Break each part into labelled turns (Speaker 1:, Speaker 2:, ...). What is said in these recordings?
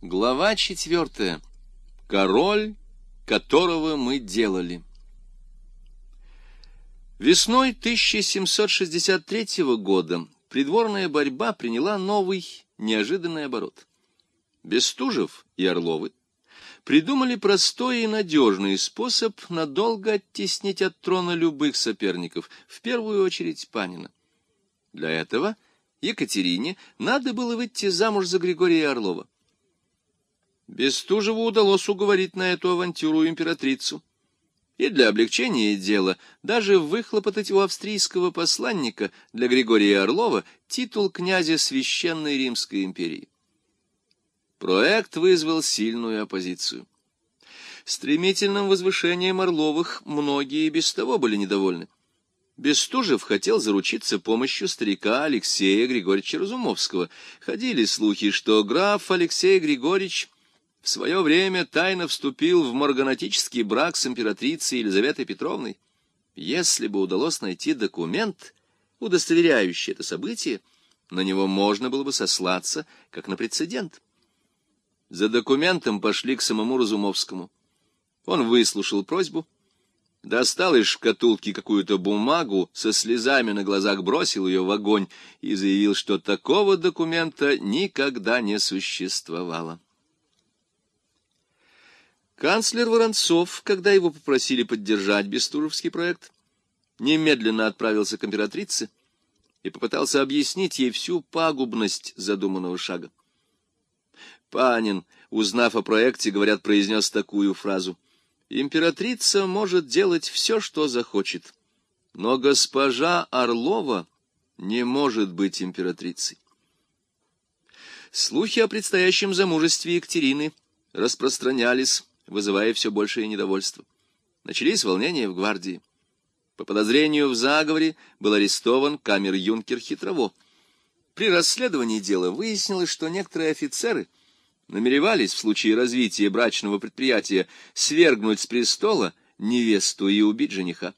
Speaker 1: Глава четвертая. Король, которого мы делали. Весной 1763 года придворная борьба приняла новый, неожиданный оборот. Бестужев и Орловы придумали простой и надежный способ надолго оттеснить от трона любых соперников, в первую очередь Панина. Для этого Екатерине надо было выйти замуж за Григория Орлова. Бестужеву удалось уговорить на эту авантюру императрицу. И для облегчения дела даже выхлопотать у австрийского посланника для Григория Орлова титул князя Священной Римской империи. Проект вызвал сильную оппозицию. Стремительным возвышением Орловых многие и без того были недовольны. Бестужев хотел заручиться помощью старика Алексея Григорьевича Разумовского. Ходили слухи, что граф Алексей Григорьевич в свое время тайно вступил в марганатический брак с императрицей Елизаветой Петровной. Если бы удалось найти документ, удостоверяющий это событие, на него можно было бы сослаться, как на прецедент. За документом пошли к самому Разумовскому. Он выслушал просьбу, достал из шкатулки какую-то бумагу, со слезами на глазах бросил ее в огонь и заявил, что такого документа никогда не существовало. Канцлер Воронцов, когда его попросили поддержать Бестужевский проект, немедленно отправился к императрице и попытался объяснить ей всю пагубность задуманного шага. Панин, узнав о проекте, говорят, произнес такую фразу. «Императрица может делать все, что захочет, но госпожа Орлова не может быть императрицей». Слухи о предстоящем замужестве Екатерины распространялись, вызывая все большее недовольство. Начались волнения в гвардии. По подозрению в заговоре был арестован камер-юнкер Хитрово. При расследовании дела выяснилось, что некоторые офицеры намеревались в случае развития брачного предприятия свергнуть с престола невесту и убить жениха.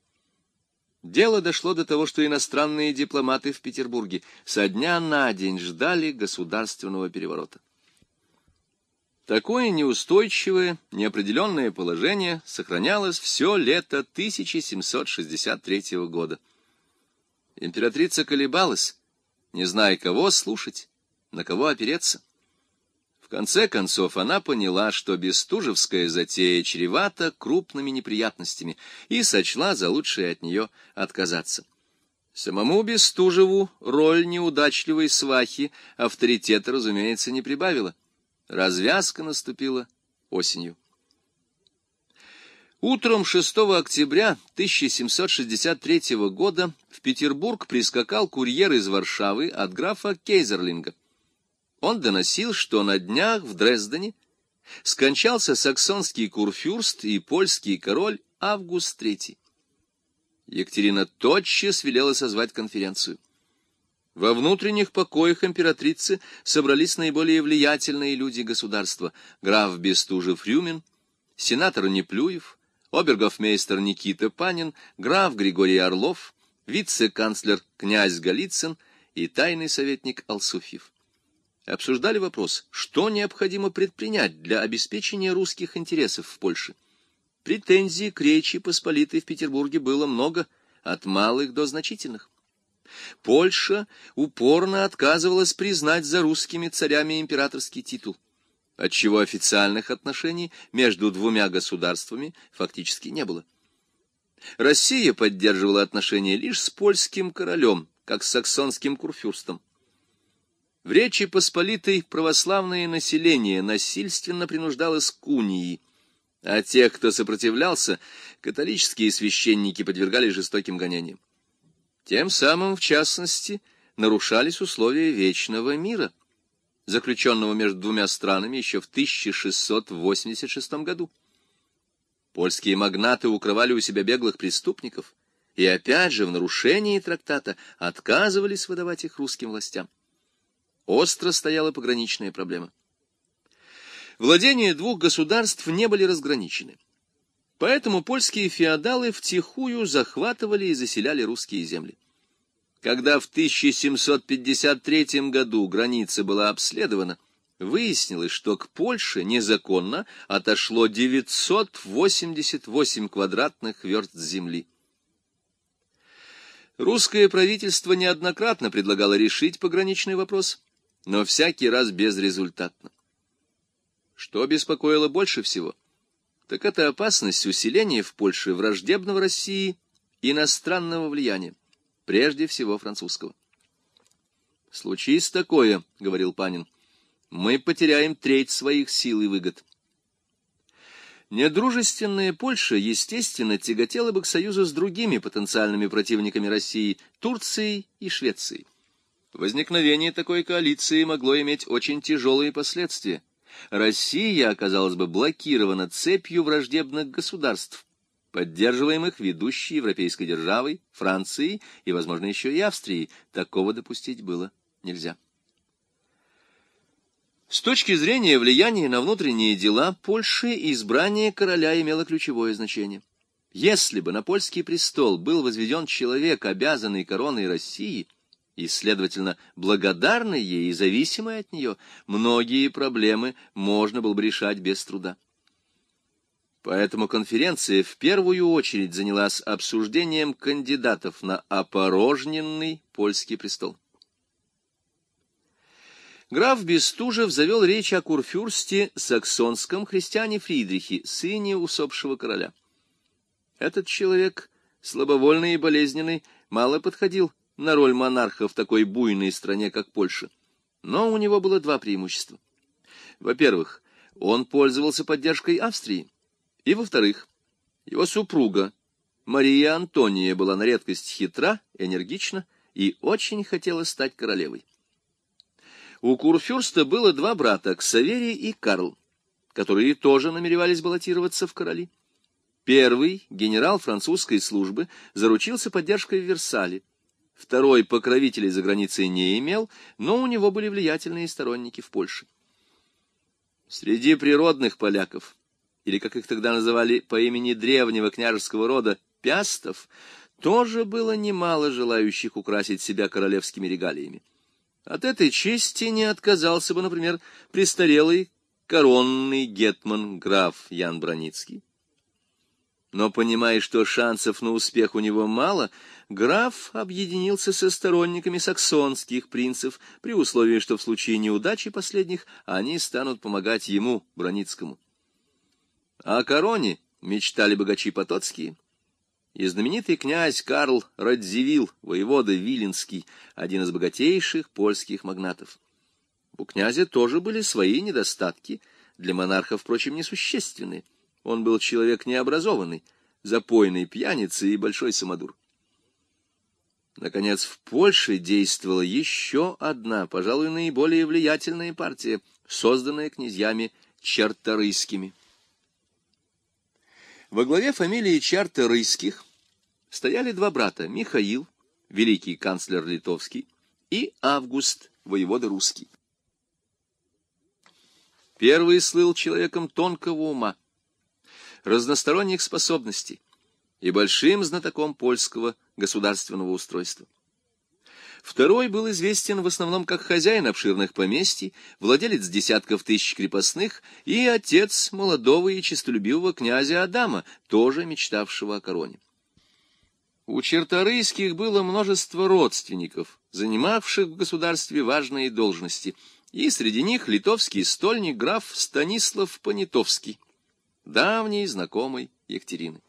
Speaker 1: Дело дошло до того, что иностранные дипломаты в Петербурге со дня на день ждали государственного переворота. Такое неустойчивое, неопределенное положение сохранялось все лето 1763 года. Императрица колебалась, не зная, кого слушать, на кого опереться. В конце концов она поняла, что бестужевская затея чревата крупными неприятностями, и сочла за лучшее от нее отказаться. Самому Бестужеву роль неудачливой свахи авторитета, разумеется, не прибавила. Развязка наступила осенью. Утром 6 октября 1763 года в Петербург прискакал курьер из Варшавы от графа Кейзерлинга. Он доносил, что на днях в Дрездене скончался саксонский курфюрст и польский король Август III. Екатерина тотчас велела созвать конференцию. Во внутренних покоях императрицы собрались наиболее влиятельные люди государства. Граф Бестужев-Рюмин, сенатор Неплюев, обергофмейстер Никита Панин, граф Григорий Орлов, вице-канцлер князь Голицын и тайный советник Алсуфьев. Обсуждали вопрос, что необходимо предпринять для обеспечения русских интересов в Польше. Претензий к Речи Посполитой в Петербурге было много, от малых до значительных. Польша упорно отказывалась признать за русскими царями императорский титул, отчего официальных отношений между двумя государствами фактически не было. Россия поддерживала отношения лишь с польским королем, как с саксонским курфюрстом. В Речи Посполитой православное население насильственно принуждалось к унии, а тех, кто сопротивлялся, католические священники подвергали жестоким гонениям. Тем самым, в частности, нарушались условия вечного мира, заключенного между двумя странами еще в 1686 году. Польские магнаты укрывали у себя беглых преступников и опять же в нарушении трактата отказывались выдавать их русским властям. Остро стояла пограничная проблема. Владения двух государств не были разграничены. Поэтому польские феодалы втихую захватывали и заселяли русские земли. Когда в 1753 году граница была обследована, выяснилось, что к Польше незаконно отошло 988 квадратных верст земли. Русское правительство неоднократно предлагало решить пограничный вопрос, но всякий раз безрезультатно. Что беспокоило больше всего, так это опасность усиления в Польше враждебного России иностранного влияния, прежде всего французского. «Случись такое, — говорил Панин, — мы потеряем треть своих сил и выгод». Недружественная Польша, естественно, тяготела бы к союзу с другими потенциальными противниками России, Турцией и Швецией. Возникновение такой коалиции могло иметь очень тяжелые последствия. Россия оказалась бы блокирована цепью враждебных государств, поддерживаемых ведущей европейской державой, Францией и, возможно, еще и Австрией. Такого допустить было нельзя. С точки зрения влияния на внутренние дела Польши избрание короля имело ключевое значение. Если бы на польский престол был возведен человек, обязанный короной России, и, следовательно, благодарный ей и зависимый от нее, многие проблемы можно было бы решать без труда. Поэтому конференция в первую очередь занялась обсуждением кандидатов на опорожненный польский престол. Граф Бестужев завел речь о курфюрсте саксонском христиане Фридрихе, сыне усопшего короля. Этот человек, слабовольный и болезненный, мало подходил на роль монарха в такой буйной стране, как Польша. Но у него было два преимущества. Во-первых, он пользовался поддержкой Австрии. И, во-вторых, его супруга, Мария Антония, была на редкость хитра, энергична и очень хотела стать королевой. У Курфюрста было два брата, Ксаверий и Карл, которые тоже намеревались баллотироваться в короли. Первый, генерал французской службы, заручился поддержкой в Версале. Второй покровителей за границей не имел, но у него были влиятельные сторонники в Польше. Среди природных поляков, или, как их тогда называли по имени древнего княжеского рода, пястов, тоже было немало желающих украсить себя королевскими регалиями. От этой чести не отказался бы, например, престарелый коронный гетман граф Ян Броницкий. Но, понимая, что шансов на успех у него мало, граф объединился со сторонниками саксонских принцев при условии, что в случае неудачи последних они станут помогать ему, Броницкому. О короне мечтали богачи потоцкие — и знаменитый князь Карл Радзивилл, воевода Виленский, один из богатейших польских магнатов. У князя тоже были свои недостатки, для монарха, впрочем, несущественные. Он был человек необразованный, запойный пьяница и большой самодур. Наконец, в Польше действовала еще одна, пожалуй, наиболее влиятельная партия, созданная князьями черторийскими. Во главе фамилии Чарторийских стояли два брата — Михаил, великий канцлер литовский, и Август, воевода русский. Первый слыл человеком тонкого ума, разносторонних способностей и большим знатоком польского государственного устройства. Второй был известен в основном как хозяин обширных поместий, владелец десятков тысяч крепостных и отец молодого и честолюбивого князя Адама, тоже мечтавшего о короне. У черторийских было множество родственников, занимавших в государстве важные должности, и среди них литовский стольник граф Станислав Понятовский, давний знакомый Екатерины.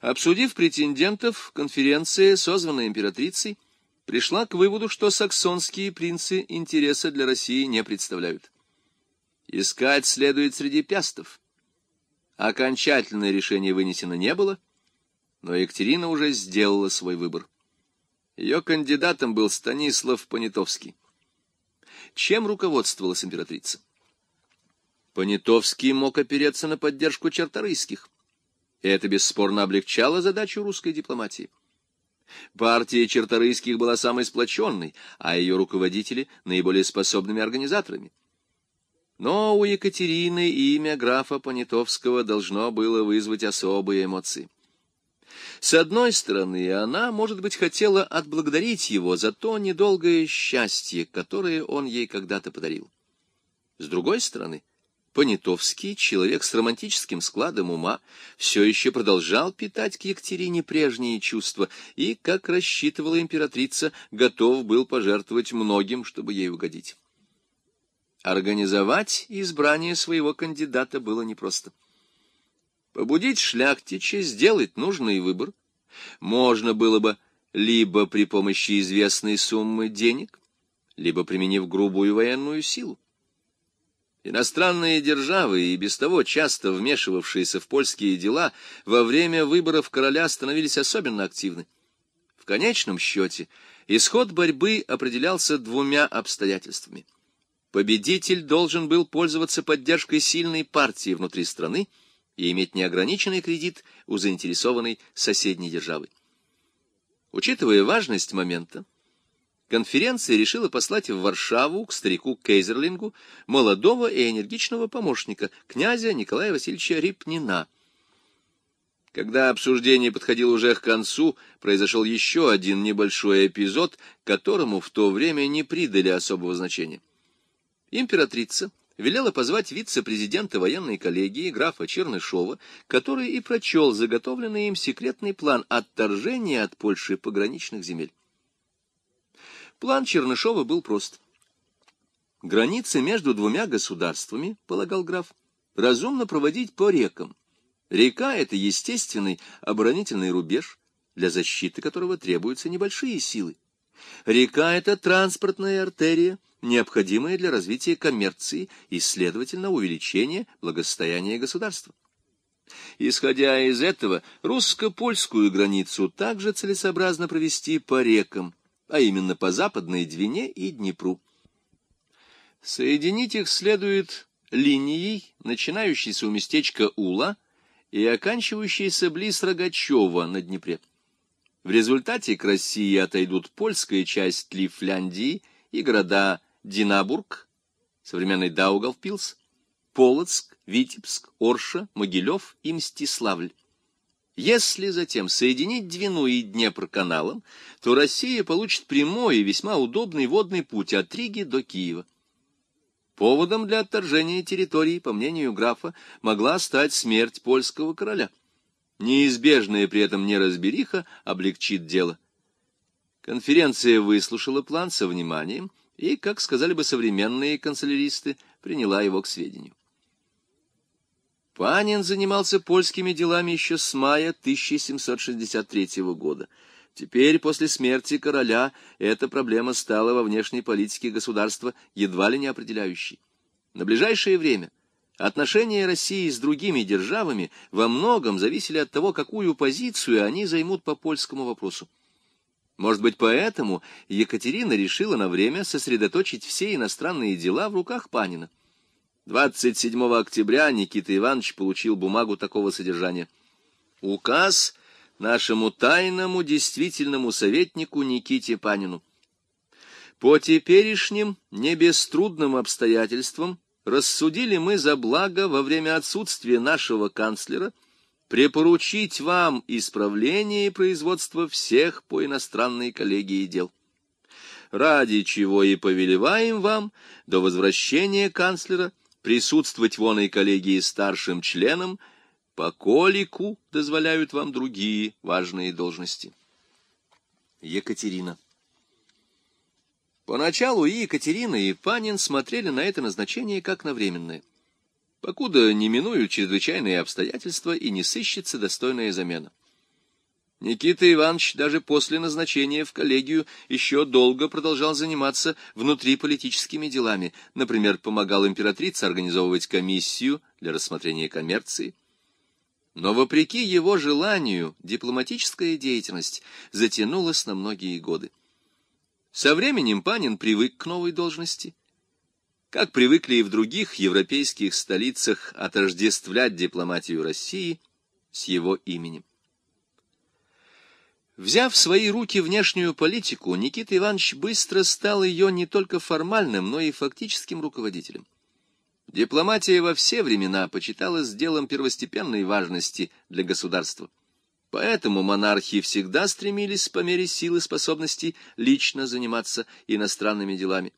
Speaker 1: Обсудив претендентов, конференция, созванная императрицей, пришла к выводу, что саксонские принцы интереса для России не представляют. Искать следует среди пястов. Окончательное решение вынесено не было, но Екатерина уже сделала свой выбор. Ее кандидатом был Станислав Понятовский. Чем руководствовалась императрица? Понятовский мог опереться на поддержку черторийских – это бесспорно облегчало задачу русской дипломатии. Партия черторийских была самой сплоченной, а ее руководители — наиболее способными организаторами. Но у Екатерины имя графа Понятовского должно было вызвать особые эмоции. С одной стороны, она, может быть, хотела отблагодарить его за то недолгое счастье, которое он ей когда-то подарил. С другой стороны, Понятовский, человек с романтическим складом ума, все еще продолжал питать к Екатерине прежние чувства и, как рассчитывала императрица, готов был пожертвовать многим, чтобы ей угодить. Организовать избрание своего кандидата было непросто. Побудить шляхтича сделать нужный выбор можно было бы либо при помощи известной суммы денег, либо применив грубую военную силу. Иностранные державы, и без того часто вмешивавшиеся в польские дела, во время выборов короля становились особенно активны. В конечном счете, исход борьбы определялся двумя обстоятельствами. Победитель должен был пользоваться поддержкой сильной партии внутри страны и иметь неограниченный кредит у заинтересованной соседней державы. Учитывая важность момента, конференция решила послать в Варшаву к старику Кейзерлингу молодого и энергичного помощника, князя Николая Васильевича Рипнина. Когда обсуждение подходило уже к концу, произошел еще один небольшой эпизод, которому в то время не придали особого значения. Императрица велела позвать вице-президента военной коллегии графа Чернышова, который и прочел заготовленный им секретный план отторжения от Польши пограничных земель. План Чернышова был прост. Границы между двумя государствами, полагал граф, разумно проводить по рекам. Река — это естественный оборонительный рубеж, для защиты которого требуются небольшие силы. Река — это транспортная артерия, необходимая для развития коммерции и, следовательно, увеличения благосостояния государства. Исходя из этого, русско-польскую границу также целесообразно провести по рекам, а именно по западной Двине и Днепру. Соединить их следует линией, начинающейся у местечка Ула и оканчивающейся близ Рогачева на Днепре. В результате к России отойдут польская часть Лифляндии и города Динабург, современный Даугавпилс, Полоцк, Витебск, Орша, Могилев и Мстиславль. Если затем соединить Двину и Днепр каналом, то Россия получит прямой и весьма удобный водный путь от Риги до Киева. Поводом для отторжения территории, по мнению графа, могла стать смерть польского короля. Неизбежная при этом неразбериха облегчит дело. Конференция выслушала план со вниманием и, как сказали бы современные канцеляристы, приняла его к сведению. Панин занимался польскими делами еще с мая 1763 года. Теперь, после смерти короля, эта проблема стала во внешней политике государства едва ли не определяющей. На ближайшее время отношения России с другими державами во многом зависели от того, какую позицию они займут по польскому вопросу. Может быть, поэтому Екатерина решила на время сосредоточить все иностранные дела в руках Панина. 27 октября Никита Иванович получил бумагу такого содержания. Указ нашему тайному действительному советнику Никите Панину. По теперешним небеструдным обстоятельствам рассудили мы за благо во время отсутствия нашего канцлера препоручить вам исправление и производство всех по иностранной коллегии дел ради чего и повелеваем вам до возвращения канцлера присутствовать в оной коллегии старшим членом, по колику дозволяют вам другие важные должности. Екатерина Поначалу и Екатерина, и Панин смотрели на это назначение как на временное, покуда не минуют чрезвычайные обстоятельства и не сыщется достойная замена. Никита Иванович даже после назначения в коллегию еще долго продолжал заниматься внутриполитическими делами, например, помогал императрице организовывать комиссию для рассмотрения коммерции. Но, вопреки его желанию, дипломатическая деятельность затянулась на многие годы. Со временем Панин привык к новой должности. Как привыкли и в других европейских столицах отождествлять дипломатию России с его именем. Взяв в свои руки внешнюю политику, Никита Иванович быстро стал ее не только формальным, но и фактическим руководителем. Дипломатия во все времена почиталась делом первостепенной важности для государства. Поэтому монархи всегда стремились по мере силы и способностей лично заниматься иностранными делами.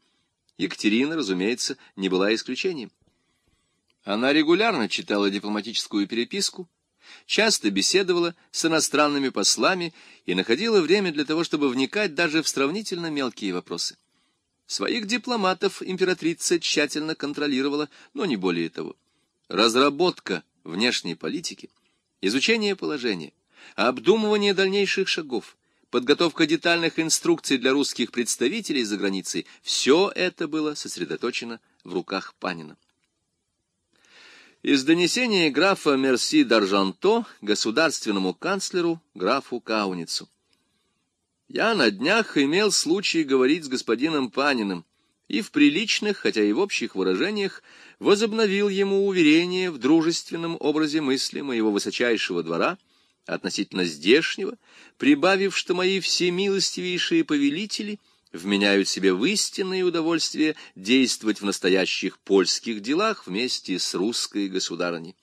Speaker 1: Екатерина, разумеется, не была исключением. Она регулярно читала дипломатическую переписку, часто беседовала с иностранными послами и находила время для того, чтобы вникать даже в сравнительно мелкие вопросы. Своих дипломатов императрица тщательно контролировала, но не более того. Разработка внешней политики, изучение положения, обдумывание дальнейших шагов, подготовка детальных инструкций для русских представителей за границей – все это было сосредоточено в руках Панина. Из донесения графа Мерси Даржанто государственному канцлеру графу Кауницу. Я на днях имел случай говорить с господином Паниным и в приличных, хотя и в общих выражениях, возобновил ему уверение в дружественном образе мысли моего высочайшего двора относительно здешнего, прибавив, что мои всемилостивейшие повелители — вменяют себе в истинное удовольствие действовать в настоящих польских делах вместе с русской государыней.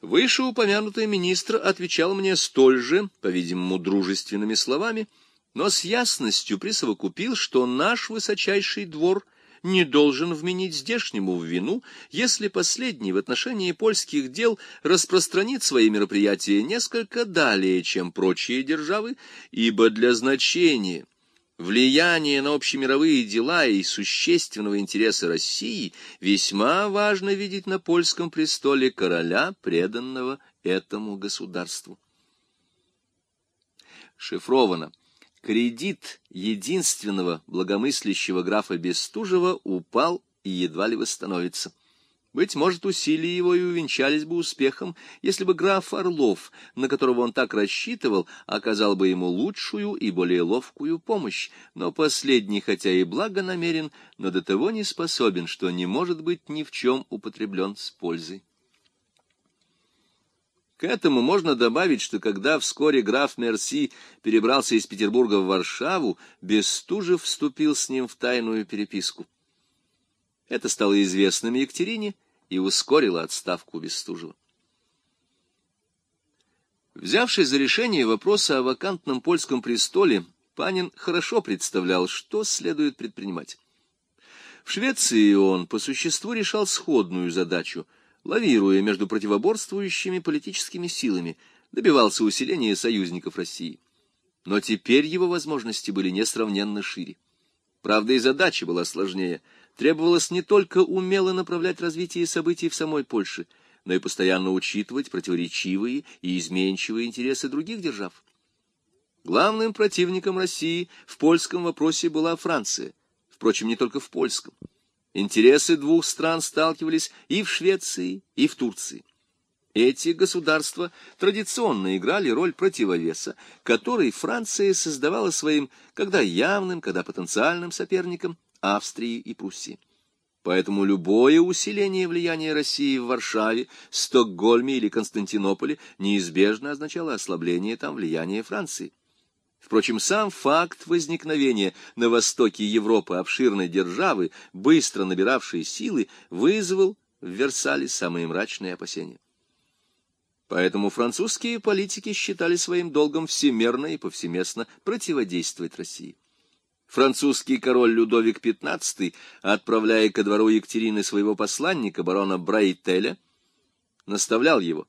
Speaker 1: Вышеупомянутый министр отвечал мне столь же, по-видимому, дружественными словами, но с ясностью присовокупил, что наш высочайший двор не должен вменить здешнему в вину, если последний в отношении польских дел распространит свои мероприятия несколько далее, чем прочие державы, ибо для значения влияние на общемировые дела и существенного интереса России весьма важно видеть на польском престоле короля, преданного этому государству. Шифровано. Кредит единственного благомыслящего графа Бестужева упал и едва ли восстановится. Быть может, усилия его и увенчались бы успехом, если бы граф Орлов, на которого он так рассчитывал, оказал бы ему лучшую и более ловкую помощь, но последний, хотя и благонамерен, но до того не способен, что не может быть ни в чем употреблен с пользой. К этому можно добавить, что когда вскоре граф Мерси перебрался из Петербурга в Варшаву, Бестужев вступил с ним в тайную переписку. Это стало известным Екатерине, и ускорило отставку Бестужева. Взявшись за решение вопроса о вакантном польском престоле, Панин хорошо представлял, что следует предпринимать. В Швеции он по существу решал сходную задачу, лавируя между противоборствующими политическими силами, добивался усиления союзников России. Но теперь его возможности были несравненно шире. Правда, и задача была сложнее — требовалось не только умело направлять развитие событий в самой Польше, но и постоянно учитывать противоречивые и изменчивые интересы других держав. Главным противником России в польском вопросе была Франция, впрочем, не только в польском. Интересы двух стран сталкивались и в Швеции, и в Турции. Эти государства традиционно играли роль противовеса, который Франция создавала своим когда явным, когда потенциальным соперником, Австрии и Пруссии. Поэтому любое усиление влияния России в Варшаве, Стокгольме или Константинополе неизбежно означало ослабление там влияния Франции. Впрочем, сам факт возникновения на востоке Европы обширной державы, быстро набиравшей силы, вызвал в Версале самые мрачные опасения. Поэтому французские политики считали своим долгом всемерно и повсеместно противодействовать России. Французский король Людовик XV, отправляя ко двору Екатерины своего посланника, барона Брайтеля, наставлял его.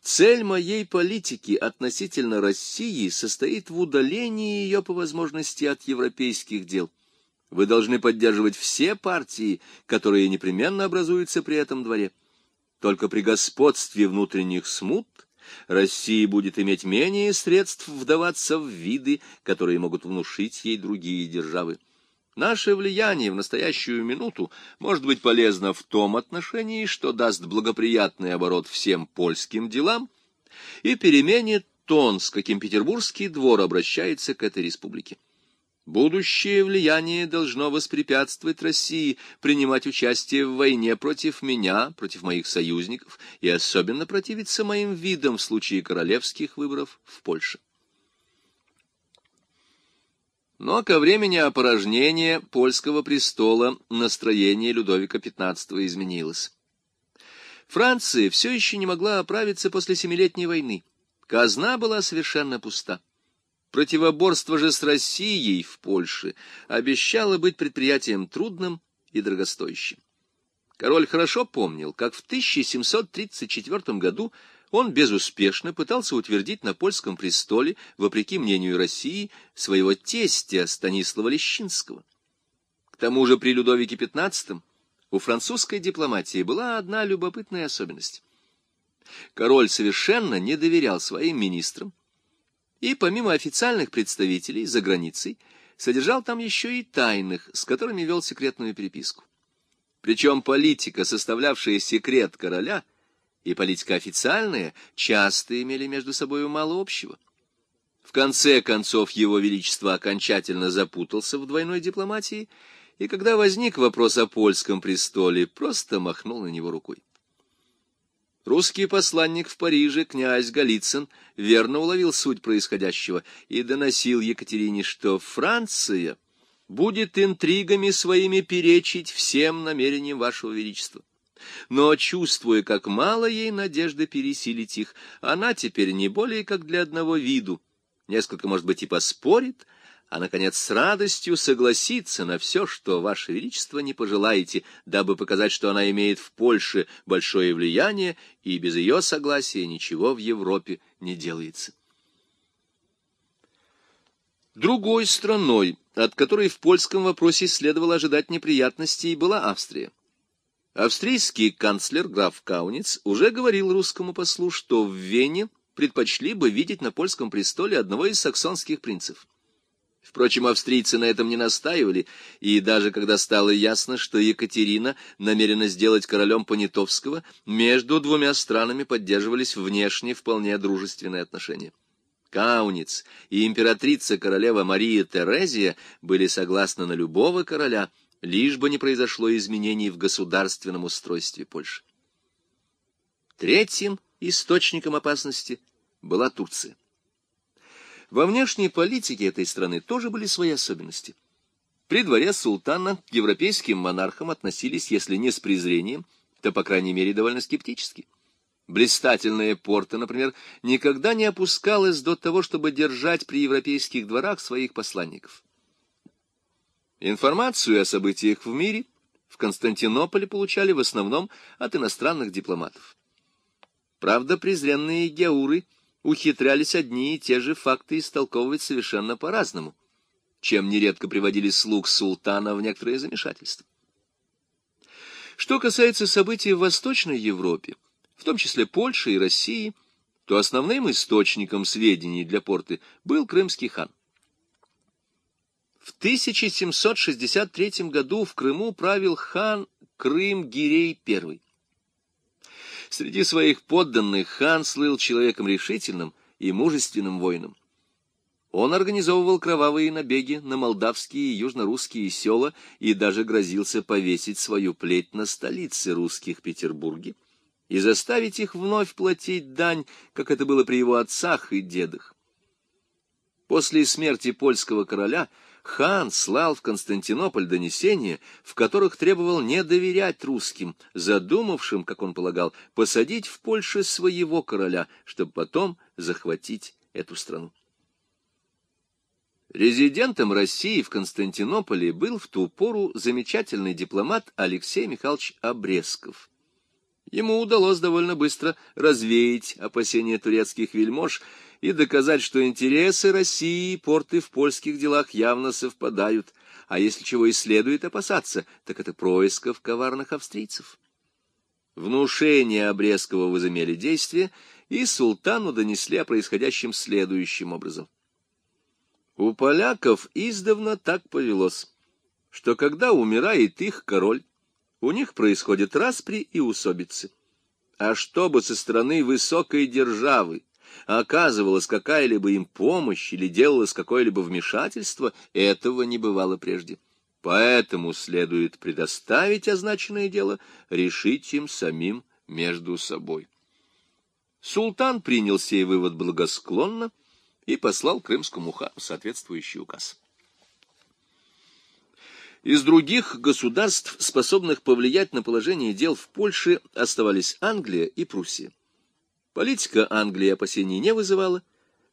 Speaker 1: Цель моей политики относительно России состоит в удалении ее по возможности от европейских дел. Вы должны поддерживать все партии, которые непременно образуются при этом дворе. Только при господстве внутренних смут Россия будет иметь менее средств вдаваться в виды, которые могут внушить ей другие державы. Наше влияние в настоящую минуту может быть полезно в том отношении, что даст благоприятный оборот всем польским делам и переменит тон, с каким Петербургский двор обращается к этой республике. Будущее влияние должно воспрепятствовать России принимать участие в войне против меня, против моих союзников, и особенно противиться моим видам в случае королевских выборов в Польше. Но ко времени опорожнения польского престола настроение Людовика XV изменилось. Франция все еще не могла оправиться после Семилетней войны Казна была совершенно пуста. Противоборство же с Россией в Польше обещало быть предприятием трудным и дорогостоящим. Король хорошо помнил, как в 1734 году он безуспешно пытался утвердить на польском престоле, вопреки мнению России, своего тестя Станислава Лещинского. К тому же при Людовике XV у французской дипломатии была одна любопытная особенность. Король совершенно не доверял своим министрам, и помимо официальных представителей за границей, содержал там еще и тайных, с которыми вел секретную переписку. Причем политика, составлявшая секрет короля, и политика официальная, часто имели между собой мало общего. В конце концов его величество окончательно запутался в двойной дипломатии, и когда возник вопрос о польском престоле, просто махнул на него рукой. Русский посланник в Париже, князь Голицын, верно уловил суть происходящего и доносил Екатерине, что Франция будет интригами своими перечить всем намерениям вашего величества. Но, чувствуя, как мало ей надежды пересилить их, она теперь не более как для одного виду, несколько, может быть, и поспорит, а, наконец, с радостью согласится на все, что, Ваше Величество, не пожелаете, дабы показать, что она имеет в Польше большое влияние, и без ее согласия ничего в Европе не делается. Другой страной, от которой в польском вопросе следовало ожидать неприятностей, была Австрия. Австрийский канцлер граф Кауниц уже говорил русскому послу, что в Вене предпочли бы видеть на польском престоле одного из саксонских принцев. Впрочем, австрийцы на этом не настаивали, и даже когда стало ясно, что Екатерина намерена сделать королем Понятовского, между двумя странами поддерживались внешне вполне дружественные отношения. Кауниц и императрица-королева Мария Терезия были согласны на любого короля, лишь бы не произошло изменений в государственном устройстве Польши. Третьим источником опасности была Турция. Во внешней политике этой страны тоже были свои особенности. При дворе султана к европейским монархам относились, если не с презрением, то, по крайней мере, довольно скептически. Блистательная порта, например, никогда не опускалась до того, чтобы держать при европейских дворах своих посланников. Информацию о событиях в мире в Константинополе получали в основном от иностранных дипломатов. Правда, презренные геуры – ухитрялись одни и те же факты истолковывать совершенно по-разному, чем нередко приводили слуг султана в некоторое замешательство. Что касается событий в Восточной Европе, в том числе Польши и России, то основным источником сведений для порты был крымский хан. В 1763 году в Крыму правил хан Крым-Гирей I. Среди своих подданных хан слыл человеком решительным и мужественным воином. Он организовывал кровавые набеги на молдавские и южнорусские села и даже грозился повесить свою плеть на столице русских Петербурге и заставить их вновь платить дань, как это было при его отцах и дедах. После смерти польского короля хан слал в Константинополь донесения, в которых требовал не доверять русским, задумавшим, как он полагал, посадить в Польше своего короля, чтобы потом захватить эту страну. Резидентом России в Константинополе был в ту пору замечательный дипломат Алексей Михайлович Обрезков. Ему удалось довольно быстро развеять опасения турецких вельмож и доказать, что интересы России и порты в польских делах явно совпадают, а если чего и следует опасаться, так это происков коварных австрийцев. Внушения Обрезкова возымели действие, и султану донесли о происходящем следующим образом. У поляков издавна так повелось, что когда умирает их король, у них происходят распри и усобицы. А чтобы со стороны высокой державы оказывалась какая-либо им помощь или делалось какое-либо вмешательство, этого не бывало прежде. Поэтому следует предоставить означенное дело решить им самим между собой. Султан принял сей вывод благосклонно и послал крымскому хану соответствующий указ. Из других государств, способных повлиять на положение дел в Польше, оставались Англия и Пруссия. Политика Англии опасений не вызывала.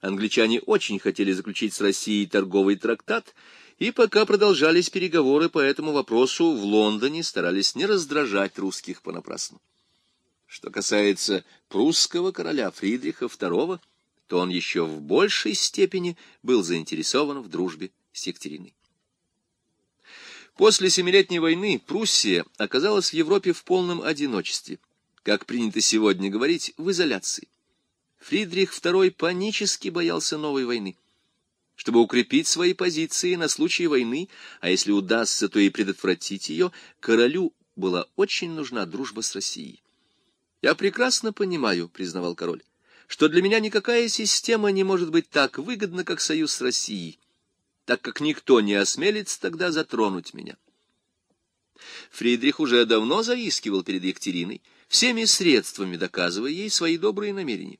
Speaker 1: Англичане очень хотели заключить с Россией торговый трактат, и пока продолжались переговоры по этому вопросу, в Лондоне старались не раздражать русских понапрасну. Что касается прусского короля Фридриха II, то он еще в большей степени был заинтересован в дружбе с Екатериной. После Семилетней войны Пруссия оказалась в Европе в полном одиночестве, как принято сегодня говорить, в изоляции. Фридрих II панически боялся новой войны. Чтобы укрепить свои позиции на случай войны, а если удастся, то и предотвратить ее, королю была очень нужна дружба с Россией. «Я прекрасно понимаю», — признавал король, — «что для меня никакая система не может быть так выгодна, как союз с Россией, так как никто не осмелится тогда затронуть меня». Фридрих уже давно заискивал перед Екатериной, всеми средствами доказывая ей свои добрые намерения.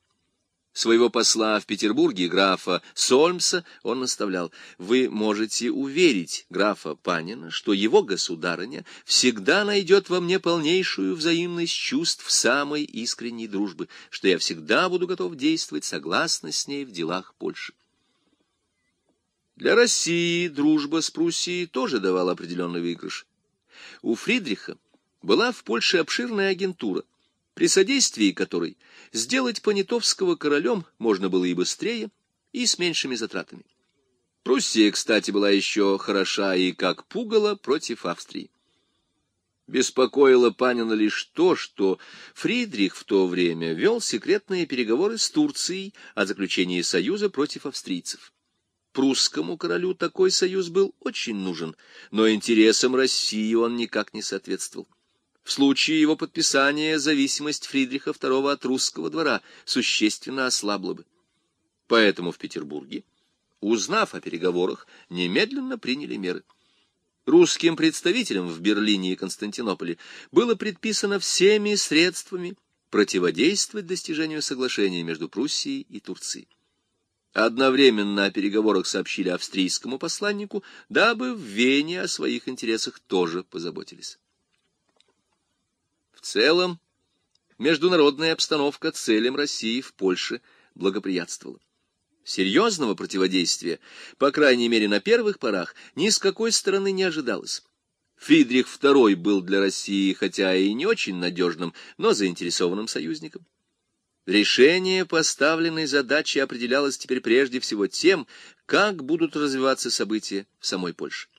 Speaker 1: Своего посла в Петербурге, графа Сольмса, он наставлял, «Вы можете уверить графа Панина, что его государыня всегда найдет во мне полнейшую взаимность чувств самой искренней дружбы, что я всегда буду готов действовать согласно с ней в делах Польши». Для России дружба с Пруссией тоже давала определенный выигрыш. У Фридриха была в Польше обширная агентура — при содействии которой сделать Понятовского королем можно было и быстрее, и с меньшими затратами. Пруссия, кстати, была еще хороша и как пугало против Австрии. Беспокоило Панина лишь то, что Фридрих в то время вел секретные переговоры с Турцией о заключении союза против австрийцев. Прусскому королю такой союз был очень нужен, но интересам России он никак не соответствовал. В случае его подписания зависимость Фридриха II от русского двора существенно ослабла бы. Поэтому в Петербурге, узнав о переговорах, немедленно приняли меры. Русским представителям в Берлине и Константинополе было предписано всеми средствами противодействовать достижению соглашения между Пруссией и Турцией. Одновременно о переговорах сообщили австрийскому посланнику, дабы в Вене о своих интересах тоже позаботились. Целом, международная обстановка целям России в Польше благоприятствовала. Серьезного противодействия, по крайней мере на первых порах, ни с какой стороны не ожидалось. Фридрих II был для России, хотя и не очень надежным, но заинтересованным союзником. Решение поставленной задачи определялось теперь прежде всего тем, как будут развиваться события в самой Польше.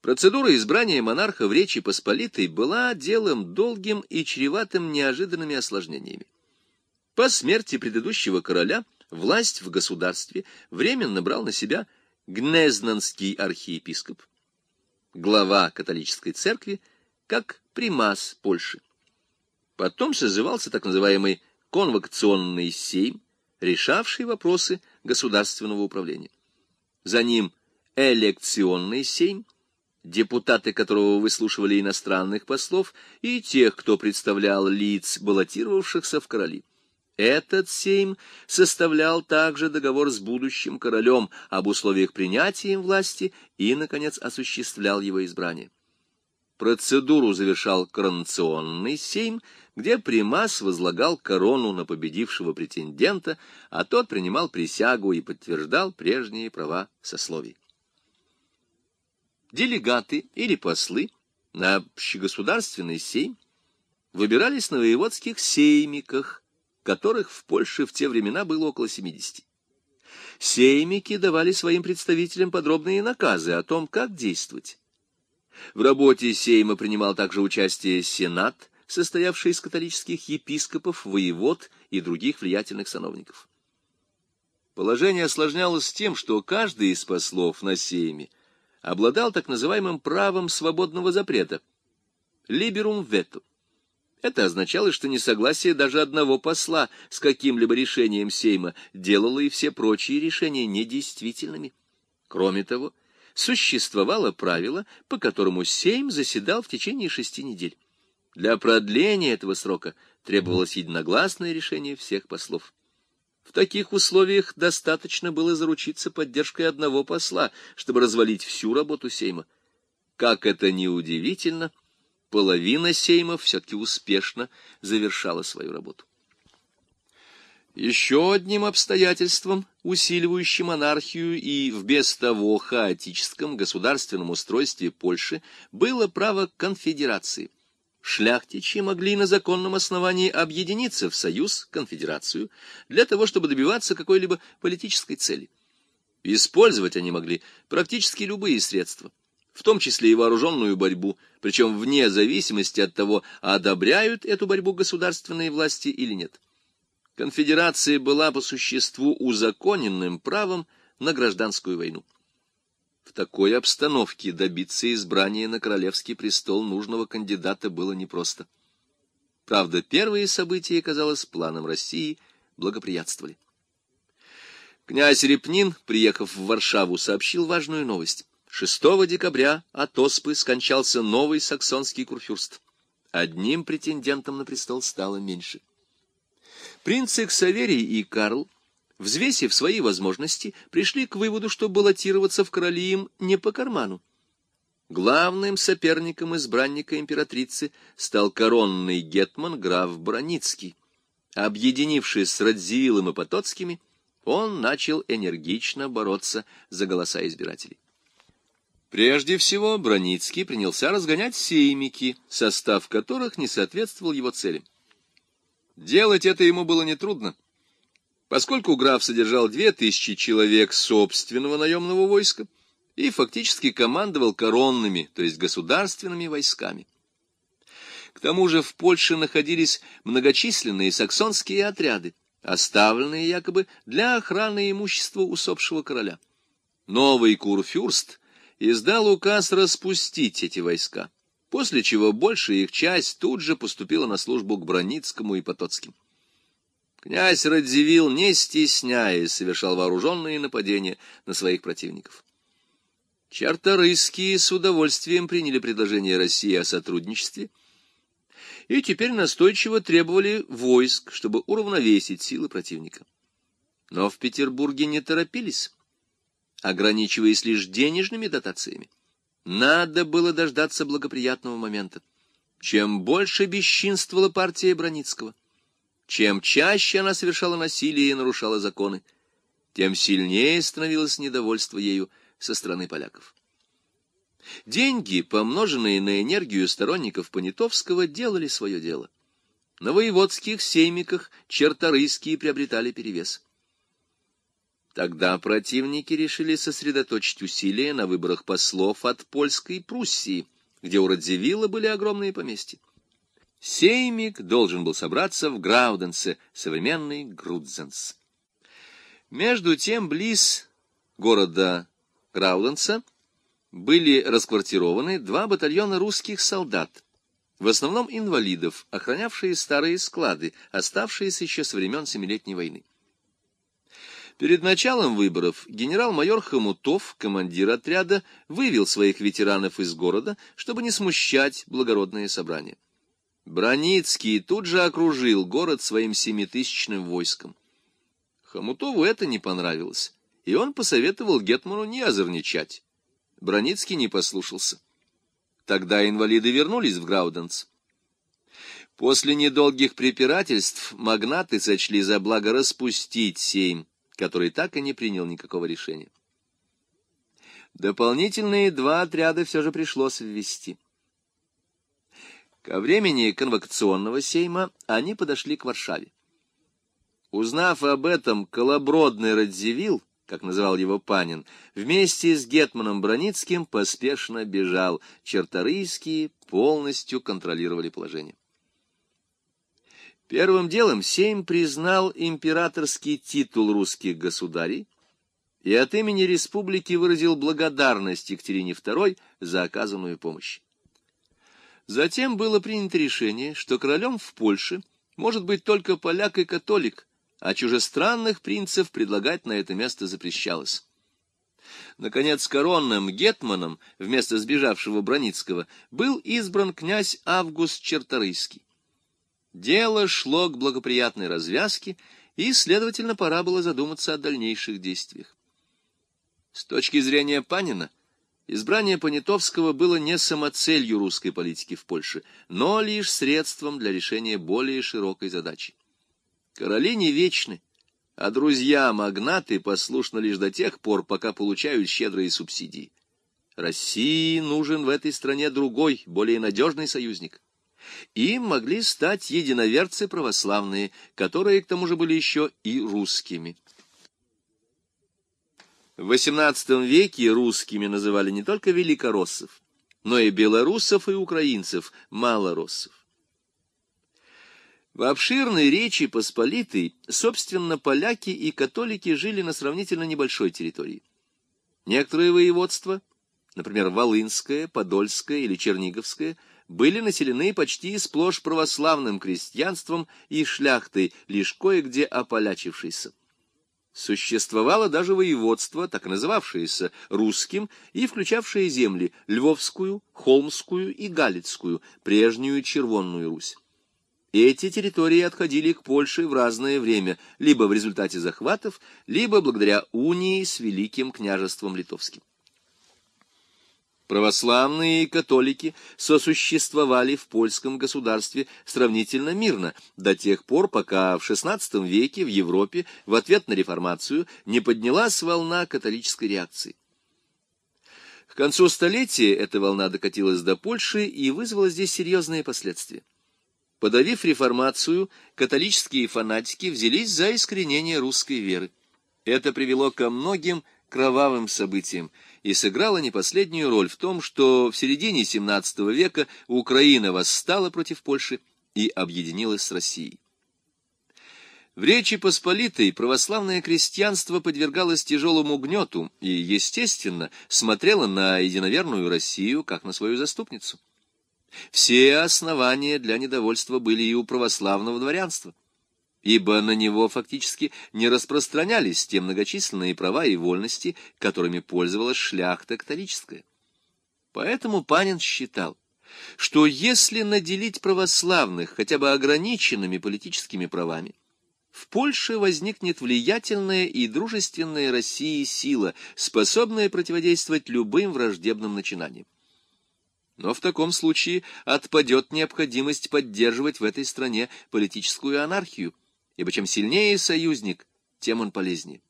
Speaker 1: Процедура избрания монарха в Речи Посполитой была делом долгим и чреватым неожиданными осложнениями. По смерти предыдущего короля власть в государстве временно брал на себя Гнезнанский архиепископ, глава католической церкви, как примас Польши. Потом созывался так называемый конвокационный сейм, решавший вопросы государственного управления. За ним элекционный сейм – депутаты которого выслушивали иностранных послов и тех, кто представлял лиц, баллотировавшихся в короли. Этот сейм составлял также договор с будущим королем об условиях принятия им власти и, наконец, осуществлял его избрание. Процедуру завершал коронационный сейм, где примас возлагал корону на победившего претендента, а тот принимал присягу и подтверждал прежние права сословий делегаты или послы на общегосударственный сейм выбирались на воеводских сеймиках, которых в Польше в те времена было около 70. Сеймики давали своим представителям подробные наказы о том, как действовать. В работе сейма принимал также участие сенат, состоявший из католических епископов, воевод и других влиятельных сановников. Положение осложнялось тем, что каждый из послов на сейме обладал так называемым правом свободного запрета — «liberum veto». Это означало, что несогласие даже одного посла с каким-либо решением Сейма делало и все прочие решения недействительными. Кроме того, существовало правило, по которому Сейм заседал в течение шести недель. Для продления этого срока требовалось единогласное решение всех послов. В таких условиях достаточно было заручиться поддержкой одного посла, чтобы развалить всю работу Сейма. Как это ни удивительно, половина Сейма все-таки успешно завершала свою работу. Еще одним обстоятельством, усиливающим анархию и в без того хаотическом государственном устройстве Польши, было право конфедерации. Шляхтичи могли на законном основании объединиться в союз, конфедерацию, для того, чтобы добиваться какой-либо политической цели. Использовать они могли практически любые средства, в том числе и вооруженную борьбу, причем вне зависимости от того, одобряют эту борьбу государственные власти или нет. Конфедерация была по существу узаконенным правом на гражданскую войну. В такой обстановке добиться избрания на королевский престол нужного кандидата было непросто. Правда, первые события, казалось, планом России благоприятствовали. Князь Репнин, приехав в Варшаву, сообщил важную новость. 6 декабря от оспы скончался новый саксонский курфюрст. Одним претендентом на престол стало меньше. Принцы Ксаверий и Карл, взвесив свои возможности, пришли к выводу, что баллотироваться в короли им не по карману. Главным соперником избранника императрицы стал коронный гетман граф Броницкий. Объединившись с Радзивиллом и Потоцкими, он начал энергично бороться за голоса избирателей. Прежде всего, Броницкий принялся разгонять сеймики, состав которых не соответствовал его целям. Делать это ему было нетрудно, поскольку граф содержал две тысячи человек собственного наемного войска и фактически командовал коронными, то есть государственными войсками. К тому же в Польше находились многочисленные саксонские отряды, оставленные якобы для охраны имущества усопшего короля. Новый курфюрст издал указ распустить эти войска после чего большая их часть тут же поступила на службу к Броницкому и Потоцким. Князь Радзивилл, не стесняясь, совершал вооруженные нападения на своих противников. Чарторыйские с удовольствием приняли предложение России о сотрудничестве и теперь настойчиво требовали войск, чтобы уравновесить силы противника. Но в Петербурге не торопились, ограничиваясь лишь денежными дотациями. Надо было дождаться благоприятного момента. Чем больше бесчинствовала партия Броницкого, чем чаще она совершала насилие и нарушала законы, тем сильнее становилось недовольство ею со стороны поляков. Деньги, помноженные на энергию сторонников Понятовского, делали свое дело. На воеводских сеймиках черторыйские приобретали перевес. Тогда противники решили сосредоточить усилия на выборах послов от Польской Пруссии, где у Радзивилла были огромные поместья. Сеймик должен был собраться в Грауденсе, современный Грудзенс. Между тем, близ города Грауденса были расквартированы два батальона русских солдат, в основном инвалидов, охранявшие старые склады, оставшиеся еще со времен Семилетней войны. Перед началом выборов генерал-майор Хомутов, командир отряда, вывел своих ветеранов из города, чтобы не смущать благородное собрание. Броницкий тут же окружил город своим семитысячным войском. Хомутову это не понравилось, и он посоветовал Гетману не озорничать. Броницкий не послушался. Тогда инвалиды вернулись в Грауденц. После недолгих препирательств магнаты сочли за благо распустить сейм который так и не принял никакого решения. Дополнительные два отряда все же пришлось ввести. Ко времени конвокационного сейма они подошли к Варшаве. Узнав об этом, колобродный Радзивилл, как называл его Панин, вместе с Гетманом Броницким поспешно бежал. Черторийские полностью контролировали положение. Первым делом Сейм признал императорский титул русских государей и от имени республики выразил благодарность Екатерине II за оказанную помощь. Затем было принято решение, что королем в Польше может быть только поляк и католик, а чужестранных принцев предлагать на это место запрещалось. Наконец, коронным гетманом вместо сбежавшего Броницкого был избран князь Август Черторийский. Дело шло к благоприятной развязке, и, следовательно, пора было задуматься о дальнейших действиях. С точки зрения Панина, избрание Понятовского было не самоцелью русской политики в Польше, но лишь средством для решения более широкой задачи. Короли не вечны, а друзья-магнаты послушны лишь до тех пор, пока получают щедрые субсидии. России нужен в этой стране другой, более надежный союзник. Им могли стать единоверцы православные, которые к тому же были еще и русскими. В XVIII веке русскими называли не только великороссов, но и белорусов и украинцев, малороссов. В обширной Речи Посполитой, собственно, поляки и католики жили на сравнительно небольшой территории. Некоторые воеводства например, Волынское, Подольское или Черниговское, были населены почти сплошь православным крестьянством и шляхтой, лишь кое-где ополячившейся. Существовало даже воеводство, так называвшееся русским, и включавшее земли Львовскую, Холмскую и Галицкую, прежнюю Червонную Русь. Эти территории отходили к Польше в разное время, либо в результате захватов, либо благодаря унии с Великим княжеством Литовским. Православные и католики сосуществовали в польском государстве сравнительно мирно до тех пор, пока в XVI веке в Европе в ответ на реформацию не поднялась волна католической реакции. К концу столетия эта волна докатилась до Польши и вызвала здесь серьезные последствия. Подавив реформацию, католические фанатики взялись за искоренение русской веры. Это привело ко многим кровавым событиям – и сыграла не последнюю роль в том, что в середине XVII века Украина восстала против Польши и объединилась с Россией. В Речи Посполитой православное крестьянство подвергалось тяжелому гнету и, естественно, смотрело на единоверную Россию как на свою заступницу. Все основания для недовольства были и у православного дворянства ибо на него фактически не распространялись те многочисленные права и вольности, которыми пользовалась шляхта католическая. Поэтому Панин считал, что если наделить православных хотя бы ограниченными политическими правами, в Польше возникнет влиятельная и дружественная России сила, способная противодействовать любым враждебным начинаниям. Но в таком случае отпадет необходимость поддерживать в этой стране политическую анархию, ибо чем сильнее союзник, тем он полезнее.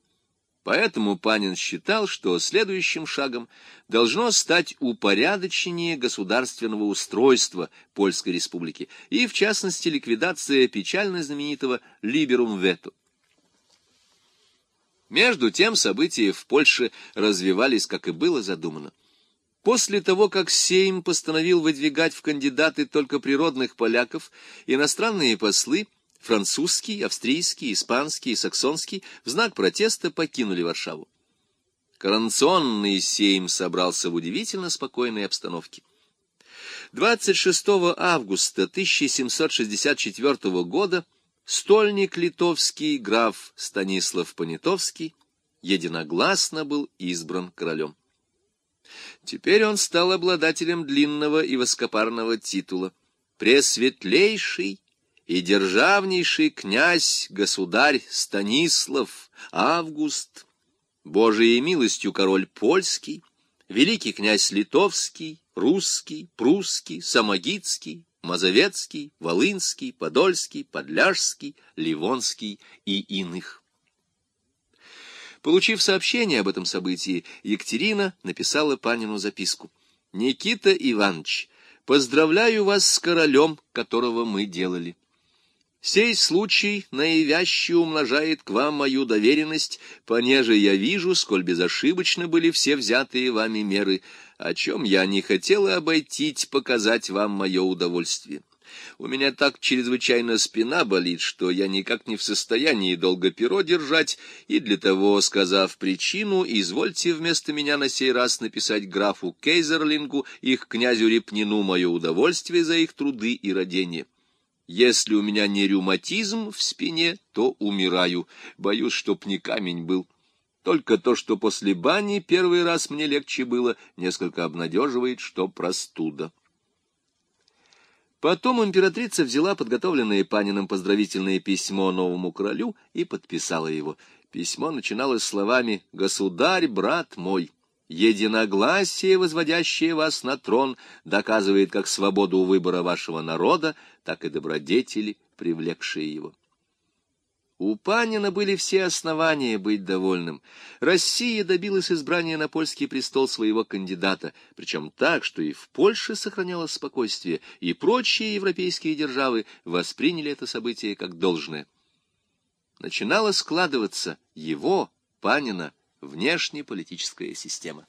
Speaker 1: Поэтому Панин считал, что следующим шагом должно стать упорядочение государственного устройства Польской Республики и, в частности, ликвидация печально знаменитого «Либерум вето». Между тем события в Польше развивались, как и было задумано. После того, как Сейм постановил выдвигать в кандидаты только природных поляков, иностранные послы – Французский, австрийский, испанский и саксонский в знак протеста покинули Варшаву. Коронационный сейм собрался в удивительно спокойной обстановке. 26 августа 1764 года стольник литовский граф Станислав Понятовский единогласно был избран королем. Теперь он стал обладателем длинного и воскопарного титула «Пресветлейший и державнейший князь, государь Станислав, Август, Божией милостью король польский, великий князь литовский, русский, прусский, самогитский, мазовецкий, волынский, подольский, подляжский, ливонский и иных. Получив сообщение об этом событии, Екатерина написала Панину записку. «Никита Иванович, поздравляю вас с королем, которого мы делали». Сей случай наивяще умножает к вам мою доверенность, понеже я вижу, сколь безошибочно были все взятые вами меры, о чем я не хотела обойти, показать вам мое удовольствие. У меня так чрезвычайно спина болит, что я никак не в состоянии долго перо держать, и для того, сказав причину, извольте вместо меня на сей раз написать графу Кейзерлингу, их князю Репнину, мое удовольствие за их труды и родение. Если у меня не рюматизм в спине, то умираю. Боюсь, чтоб не камень был. Только то, что после бани первый раз мне легче было, несколько обнадеживает, что простуда. Потом императрица взяла подготовленное Паниным поздравительное письмо новому королю и подписала его. Письмо начиналось словами «Государь, брат мой». Единогласие, возводящее вас на трон, доказывает как свободу выбора вашего народа, так и добродетели, привлекшие его. У Панина были все основания быть довольным. Россия добилась избрания на польский престол своего кандидата, причем так, что и в Польше сохранялось спокойствие, и прочие европейские державы восприняли это событие как должное. Начинала складываться его, Панина, внешнеполитическая система.